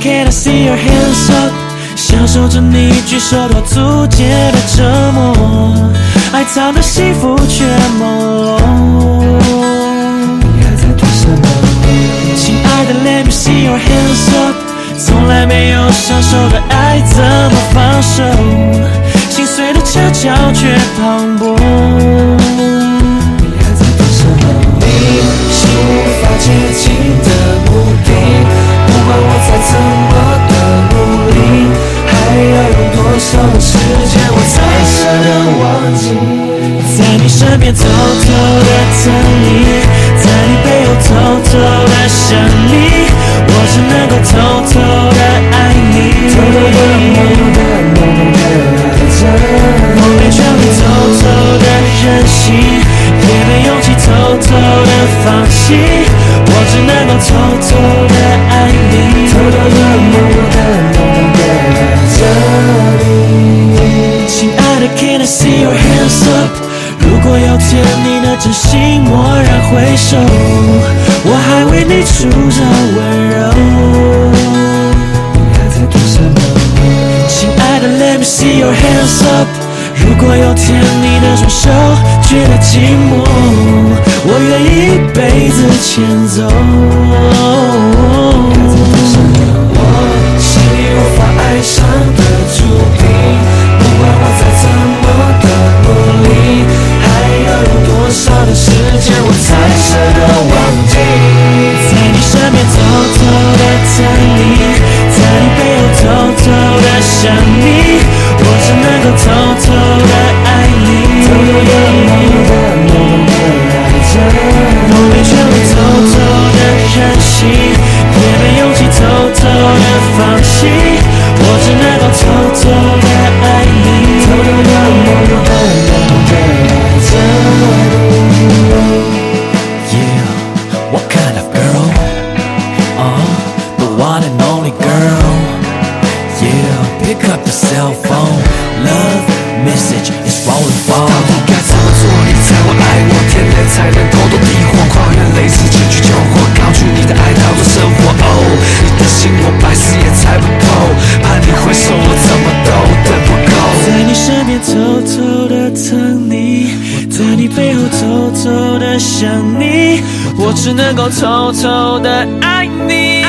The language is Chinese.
can I see your hands up？享受着你举手投足间的折磨，爱藏的幸福却朦胧。你还在等什么？亲爱的，Let me see your hands up。从来没有享受的爱怎么放手？心碎的恰巧却磅礴。你还在等什么？你是无法解。身边偷偷的疼你，在你背后偷偷的想你，我只能够偷偷的爱你。偷偷的、默默的、浓浓的爱着梦里全力偷偷的任性，也没勇气偷偷的放弃，我只能够偷偷的爱你。偷偷的、默痴心蓦然回首，我还为你出着温柔。你还在等什么？亲爱的，Let me see your hands up。如果有天你的双手觉得寂寞，我愿一辈子牵走。偷偷的想你，我只能够偷偷的爱你。